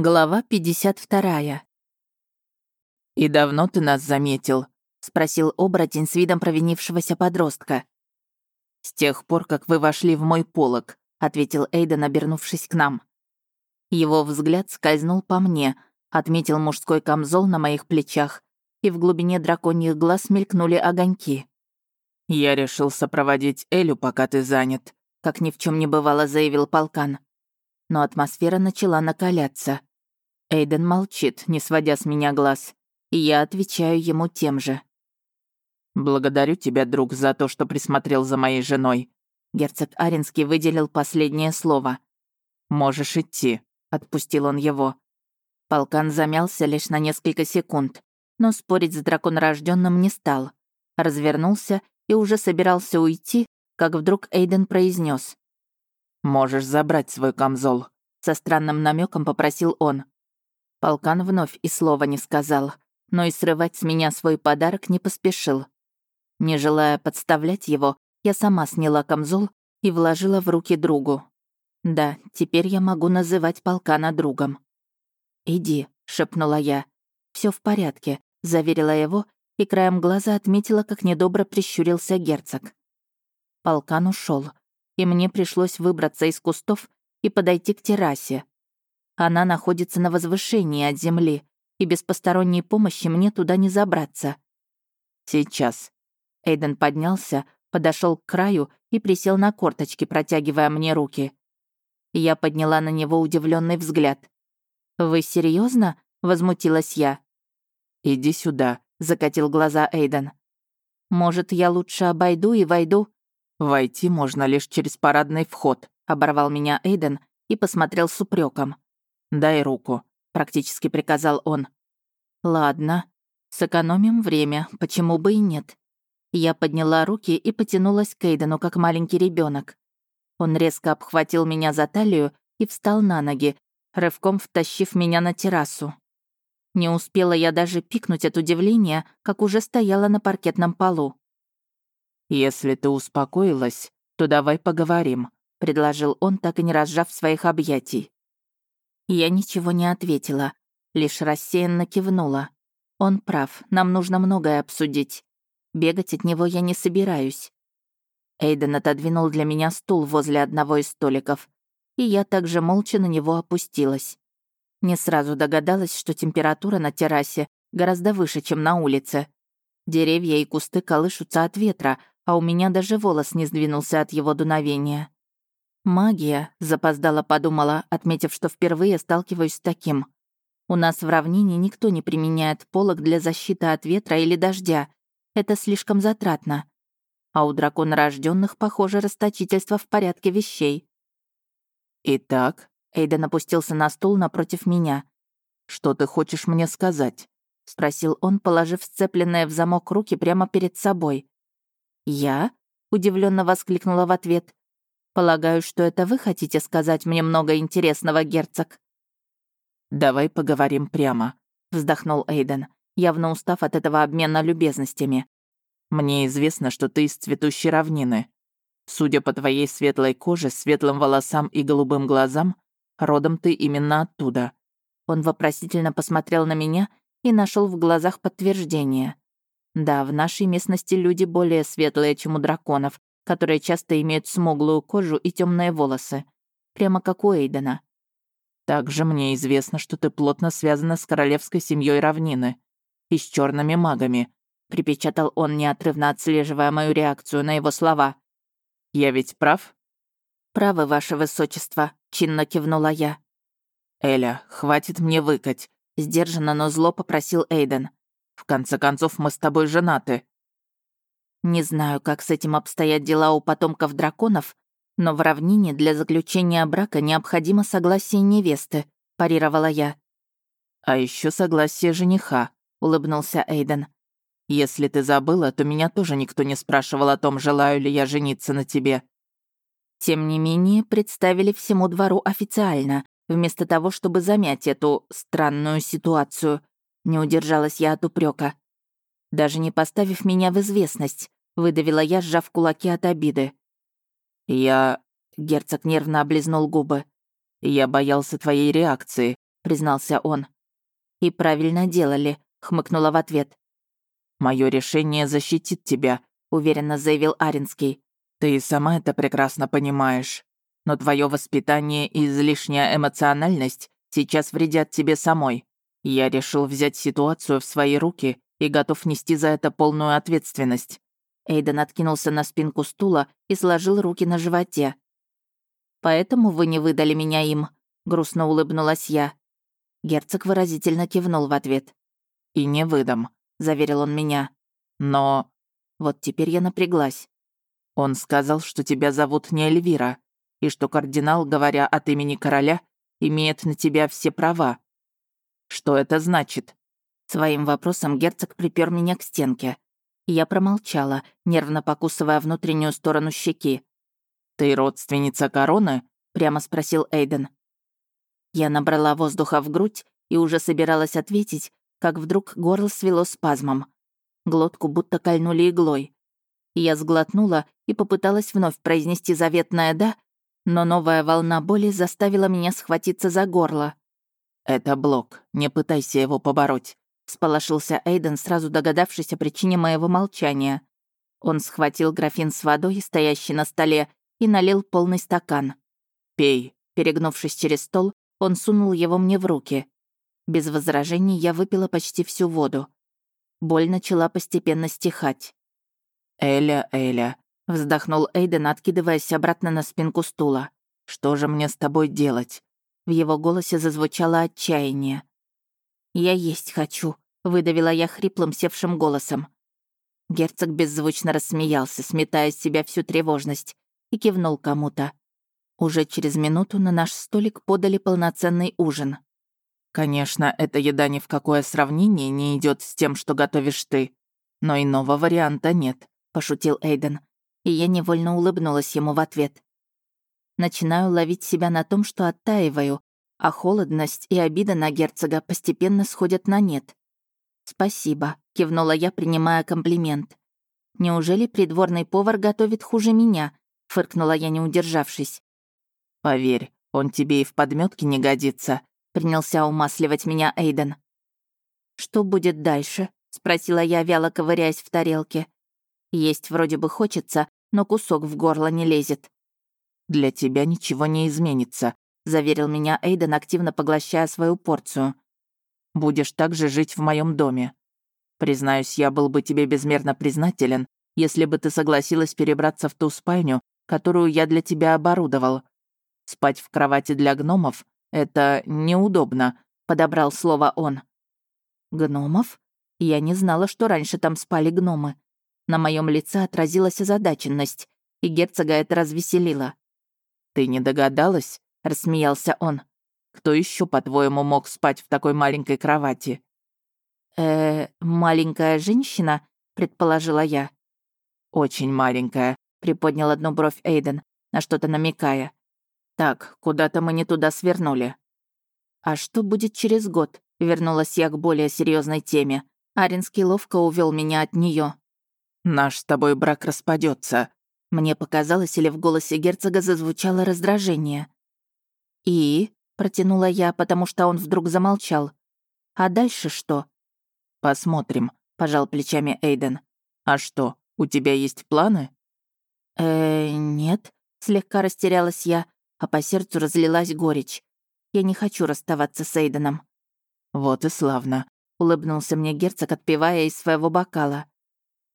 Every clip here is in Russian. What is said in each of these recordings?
Глава 52. «И давно ты нас заметил?» — спросил оборотень с видом провинившегося подростка. «С тех пор, как вы вошли в мой полог», — ответил Эйден, обернувшись к нам. Его взгляд скользнул по мне, отметил мужской камзол на моих плечах, и в глубине драконьих глаз мелькнули огоньки. «Я решил сопроводить Элю, пока ты занят», — как ни в чем не бывало заявил полкан. Но атмосфера начала накаляться. Эйден молчит, не сводя с меня глаз, и я отвечаю ему тем же. «Благодарю тебя, друг, за то, что присмотрел за моей женой». Герцог Аренский выделил последнее слово. «Можешь идти», — отпустил он его. Полкан замялся лишь на несколько секунд, но спорить с драконорожденным не стал. Развернулся и уже собирался уйти, как вдруг Эйден произнес: «Можешь забрать свой камзол», — со странным намеком попросил он. Полкан вновь и слова не сказал, но и срывать с меня свой подарок не поспешил. Не желая подставлять его, я сама сняла камзол и вложила в руки другу. Да, теперь я могу называть полкана другом. «Иди», — шепнула я. Все в порядке», — заверила его и краем глаза отметила, как недобро прищурился герцог. Полкан ушел, и мне пришлось выбраться из кустов и подойти к террасе. Она находится на возвышении от земли, и без посторонней помощи мне туда не забраться. Сейчас. Эйден поднялся, подошел к краю и присел на корточки, протягивая мне руки. Я подняла на него удивленный взгляд. «Вы серьезно? возмутилась я. «Иди сюда», — закатил глаза Эйден. «Может, я лучше обойду и войду?» «Войти можно лишь через парадный вход», — оборвал меня Эйден и посмотрел с упреком. «Дай руку», — практически приказал он. «Ладно, сэкономим время, почему бы и нет». Я подняла руки и потянулась к Эйдену, как маленький ребенок. Он резко обхватил меня за талию и встал на ноги, рывком втащив меня на террасу. Не успела я даже пикнуть от удивления, как уже стояла на паркетном полу. «Если ты успокоилась, то давай поговорим», — предложил он, так и не разжав своих объятий. Я ничего не ответила, лишь рассеянно кивнула. Он прав, нам нужно многое обсудить. Бегать от него я не собираюсь. Эйден отодвинул для меня стул возле одного из столиков, и я также молча на него опустилась. Не сразу догадалась, что температура на террасе гораздо выше, чем на улице. Деревья и кусты колышутся от ветра, а у меня даже волос не сдвинулся от его дуновения. «Магия», — запоздала подумала, отметив, что впервые сталкиваюсь с таким. «У нас в равнине никто не применяет полог для защиты от ветра или дождя. Это слишком затратно. А у драконорожденных, похоже, расточительство в порядке вещей». «Итак», — Эйден опустился на стул напротив меня. «Что ты хочешь мне сказать?» — спросил он, положив сцепленные в замок руки прямо перед собой. «Я?» — удивленно воскликнула в ответ. Полагаю, что это вы хотите сказать мне много интересного, герцог?» «Давай поговорим прямо», — вздохнул Эйден, явно устав от этого обмена любезностями. «Мне известно, что ты из цветущей равнины. Судя по твоей светлой коже, светлым волосам и голубым глазам, родом ты именно оттуда». Он вопросительно посмотрел на меня и нашел в глазах подтверждение. Да, в нашей местности люди более светлые, чем у драконов, которые часто имеют смуглую кожу и темные волосы. Прямо как у Эйдена. Также мне известно, что ты плотно связана с королевской семьей равнины и с черными магами, припечатал он, неотрывно отслеживая мою реакцию на его слова. Я ведь прав? Правы, ваше высочество, чинно кивнула я. Эля, хватит мне выкать, сдержанно, но зло попросил Эйден. В конце концов, мы с тобой женаты. Не знаю, как с этим обстоят дела у потомков драконов, но в равнине для заключения брака необходимо согласие невесты, парировала я. А еще согласие жениха, улыбнулся Эйден. Если ты забыла, то меня тоже никто не спрашивал о том, желаю ли я жениться на тебе. Тем не менее, представили всему двору официально, вместо того, чтобы замять эту странную ситуацию. Не удержалась я от упрека даже не поставив меня в известность», — выдавила я, сжав кулаки от обиды. «Я...» — герцог нервно облизнул губы. «Я боялся твоей реакции, — признался он. «И правильно делали», — хмыкнула в ответ. Мое решение защитит тебя», — уверенно заявил Аринский. «Ты сама это прекрасно понимаешь. Но твое воспитание и излишняя эмоциональность сейчас вредят тебе самой. Я решил взять ситуацию в свои руки и готов нести за это полную ответственность». Эйден откинулся на спинку стула и сложил руки на животе. «Поэтому вы не выдали меня им?» — грустно улыбнулась я. Герцог выразительно кивнул в ответ. «И не выдам», — заверил он меня. «Но...» Вот теперь я напряглась. «Он сказал, что тебя зовут не Эльвира, и что кардинал, говоря от имени короля, имеет на тебя все права. Что это значит?» Своим вопросом герцог припер меня к стенке. Я промолчала, нервно покусывая внутреннюю сторону щеки. «Ты родственница короны?» — прямо спросил Эйден. Я набрала воздуха в грудь и уже собиралась ответить, как вдруг горло свело спазмом. Глотку будто кольнули иглой. Я сглотнула и попыталась вновь произнести заветное «да», но новая волна боли заставила меня схватиться за горло. «Это блок, не пытайся его побороть», — сполошился Эйден, сразу догадавшись о причине моего молчания. Он схватил графин с водой, стоящий на столе, и налил полный стакан. «Пей», — перегнувшись через стол, он сунул его мне в руки. Без возражений я выпила почти всю воду. Боль начала постепенно стихать. «Эля, Эля», — вздохнул Эйден, откидываясь обратно на спинку стула. «Что же мне с тобой делать?» В его голосе зазвучало отчаяние. «Я есть хочу», — выдавила я хриплым севшим голосом. Герцог беззвучно рассмеялся, сметая с себя всю тревожность, и кивнул кому-то. Уже через минуту на наш столик подали полноценный ужин. Конечно, эта еда ни в какое сравнение не идет с тем, что готовишь ты. Но иного варианта нет, пошутил Эйден. И я невольно улыбнулась ему в ответ. Начинаю ловить себя на том, что оттаиваю, а холодность и обида на герцога постепенно сходят на нет. «Спасибо», — кивнула я, принимая комплимент. «Неужели придворный повар готовит хуже меня?» — фыркнула я, не удержавшись. «Поверь, он тебе и в подметке не годится», принялся умасливать меня Эйден. «Что будет дальше?» — спросила я, вяло ковыряясь в тарелке. Есть вроде бы хочется, но кусок в горло не лезет. «Для тебя ничего не изменится», — заверил меня Эйден, активно поглощая свою порцию. «Будешь также жить в моем доме. Признаюсь, я был бы тебе безмерно признателен, если бы ты согласилась перебраться в ту спальню, которую я для тебя оборудовал. Спать в кровати для гномов «Это неудобно», — подобрал слово он. «Гномов? Я не знала, что раньше там спали гномы. На моем лице отразилась озадаченность, и герцога это развеселило. «Ты не догадалась?» — рассмеялся он. «Кто еще, по-твоему, мог спать в такой маленькой кровати?» «Э, маленькая женщина?» — предположила я. «Очень маленькая», — приподнял одну бровь Эйден, на что-то намекая. Так, куда-то мы не туда свернули. А что будет через год? Вернулась я к более серьезной теме. Аринский ловко увел меня от нее. Наш с тобой брак распадется. Мне показалось, или в голосе герцога зазвучало раздражение. «И?» — протянула я, потому что он вдруг замолчал. «А дальше что?» «Посмотрим», — пожал плечами Эйден. «А что, у тебя есть планы?» «Э, нет», — слегка растерялась я, а по сердцу разлилась горечь. Я не хочу расставаться с Эйденом. «Вот и славно», — улыбнулся мне герцог, отпивая из своего бокала.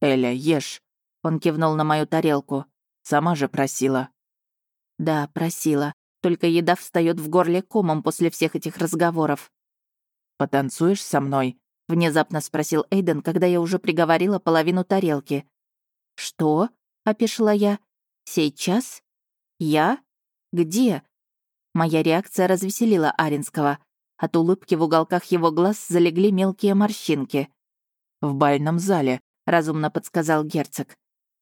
«Эля, ешь», — он кивнул на мою тарелку. «Сама же просила». «Да, просила. Только еда встает в горле комом после всех этих разговоров». «Потанцуешь со мной?» — внезапно спросил Эйден, когда я уже приговорила половину тарелки. «Что?» — опешила я. «Сейчас? Я?» Где?» Моя реакция развеселила Аринского. От улыбки в уголках его глаз залегли мелкие морщинки. «В бальном зале», — разумно подсказал герцог.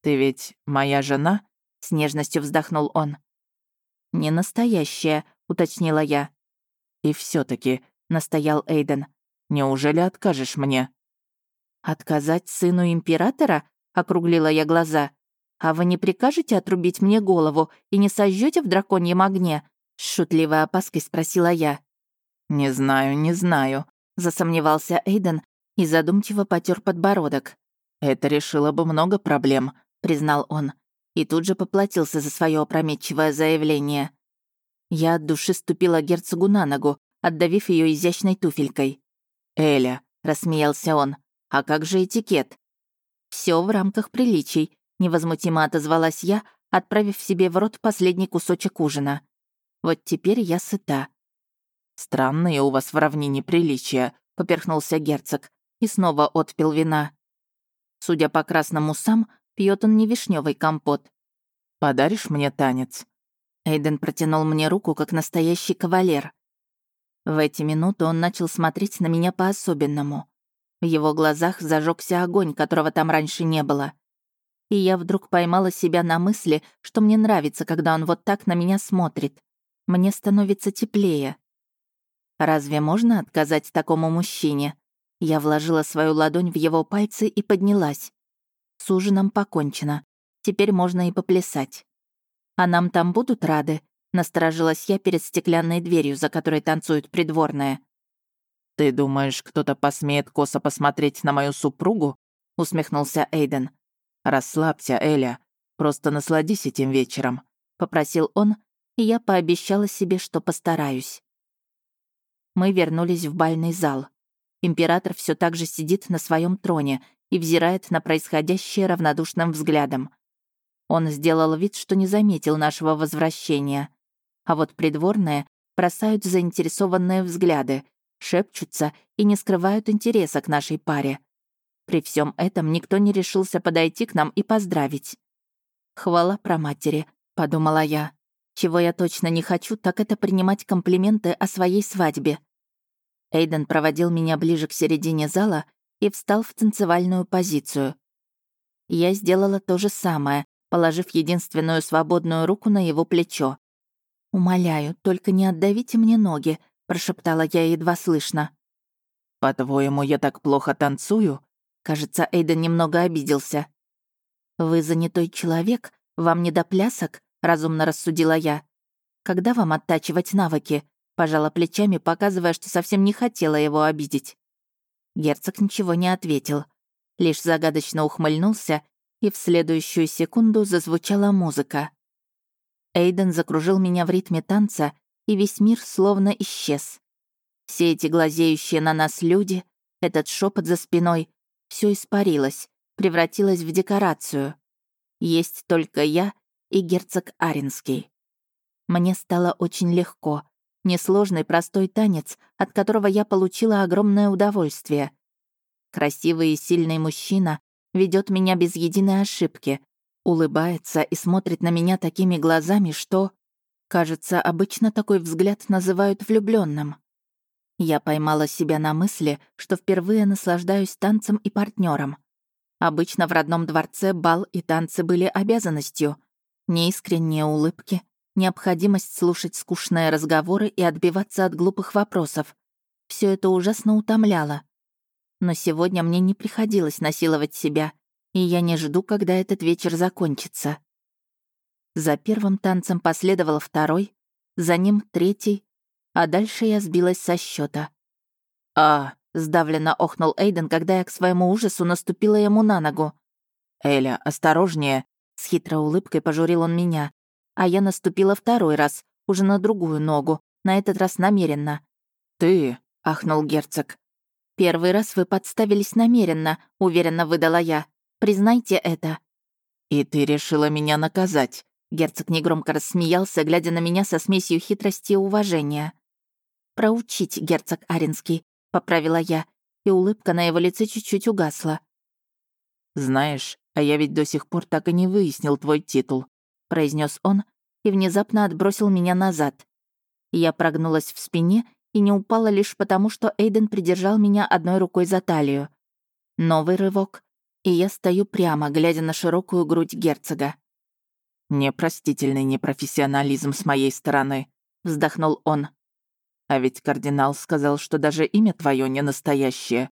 «Ты ведь моя жена?» — с нежностью вздохнул он. «Не настоящая», — уточнила я. «И все таки настоял Эйден. «Неужели откажешь мне?» «Отказать сыну императора?» — округлила я глаза. «А вы не прикажете отрубить мне голову и не сожжете в драконьем огне?» — с шутливой опаской спросила я. «Не знаю, не знаю», — засомневался Эйден и задумчиво потер подбородок. «Это решило бы много проблем», — признал он, и тут же поплатился за свое опрометчивое заявление. Я от души ступила герцогу на ногу, отдавив ее изящной туфелькой. «Эля», — рассмеялся он, — «а как же этикет?» Все в рамках приличий», — невозмутимо отозвалась я, отправив себе в рот последний кусочек ужина. «Вот теперь я сыта». «Странные у вас в равнине приличия», — поперхнулся герцог и снова отпил вина. Судя по красным усам, пьет он не вишневый компот. «Подаришь мне танец?» Эйден протянул мне руку, как настоящий кавалер. В эти минуты он начал смотреть на меня по-особенному. В его глазах зажегся огонь, которого там раньше не было. И я вдруг поймала себя на мысли, что мне нравится, когда он вот так на меня смотрит. Мне становится теплее. Разве можно отказать такому мужчине? Я вложила свою ладонь в его пальцы и поднялась. С ужином покончено. Теперь можно и поплясать. «А нам там будут рады?» — насторожилась я перед стеклянной дверью, за которой танцуют придворные. «Ты думаешь, кто-то посмеет косо посмотреть на мою супругу?» — усмехнулся Эйден. «Расслабься, Эля. Просто насладись этим вечером», — попросил он, и я пообещала себе, что постараюсь. Мы вернулись в бальный зал. Император все так же сидит на своем троне и взирает на происходящее равнодушным взглядом. Он сделал вид, что не заметил нашего возвращения. А вот придворные бросают заинтересованные взгляды, шепчутся и не скрывают интереса к нашей паре. При всем этом никто не решился подойти к нам и поздравить. «Хвала про матери», — подумала я. «Чего я точно не хочу, так это принимать комплименты о своей свадьбе». Эйден проводил меня ближе к середине зала и встал в танцевальную позицию. Я сделала то же самое, положив единственную свободную руку на его плечо. «Умоляю, только не отдавите мне ноги», прошептала я едва слышно. «По-твоему, я так плохо танцую?» Кажется, Эйден немного обиделся. «Вы занятой человек, вам не до плясок?» — разумно рассудила я. «Когда вам оттачивать навыки?» — пожала плечами, показывая, что совсем не хотела его обидеть. Герцог ничего не ответил, лишь загадочно ухмыльнулся, и в следующую секунду зазвучала музыка. Эйден закружил меня в ритме танца, и весь мир словно исчез. Все эти глазеющие на нас люди, этот шепот за спиной, все испарилось, превратилось в декорацию. Есть только я и герцог Аренский. Мне стало очень легко. Несложный простой танец, от которого я получила огромное удовольствие. Красивый и сильный мужчина ведет меня без единой ошибки, улыбается и смотрит на меня такими глазами, что... Кажется, обычно такой взгляд называют влюбленным. Я поймала себя на мысли, что впервые наслаждаюсь танцем и партнером. Обычно в родном дворце бал и танцы были обязанностью. Неискренние улыбки, необходимость слушать скучные разговоры и отбиваться от глупых вопросов. Все это ужасно утомляло. Но сегодня мне не приходилось насиловать себя, и я не жду, когда этот вечер закончится. За первым танцем последовал второй, за ним третий, а дальше я сбилась со счета. «А!» — сдавленно охнул Эйден, когда я к своему ужасу наступила ему на ногу. «Эля, осторожнее!» — с хитрой улыбкой пожурил он меня. А я наступила второй раз, уже на другую ногу, на этот раз намеренно. «Ты!» — ахнул герцог. «Первый раз вы подставились намеренно», — уверенно выдала я. «Признайте это». «И ты решила меня наказать», Герцог негромко рассмеялся, глядя на меня со смесью хитрости и уважения. «Проучить, герцог Аренский», — поправила я, и улыбка на его лице чуть-чуть угасла. «Знаешь, а я ведь до сих пор так и не выяснил твой титул», — произнес он и внезапно отбросил меня назад. Я прогнулась в спине и не упала лишь потому, что Эйден придержал меня одной рукой за талию. Новый рывок, и я стою прямо, глядя на широкую грудь герцога. «Непростительный непрофессионализм с моей стороны», — вздохнул он. «А ведь кардинал сказал, что даже имя твое не настоящее».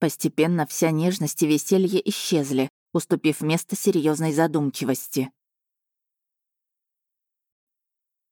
Постепенно вся нежность и веселье исчезли, уступив место серьезной задумчивости.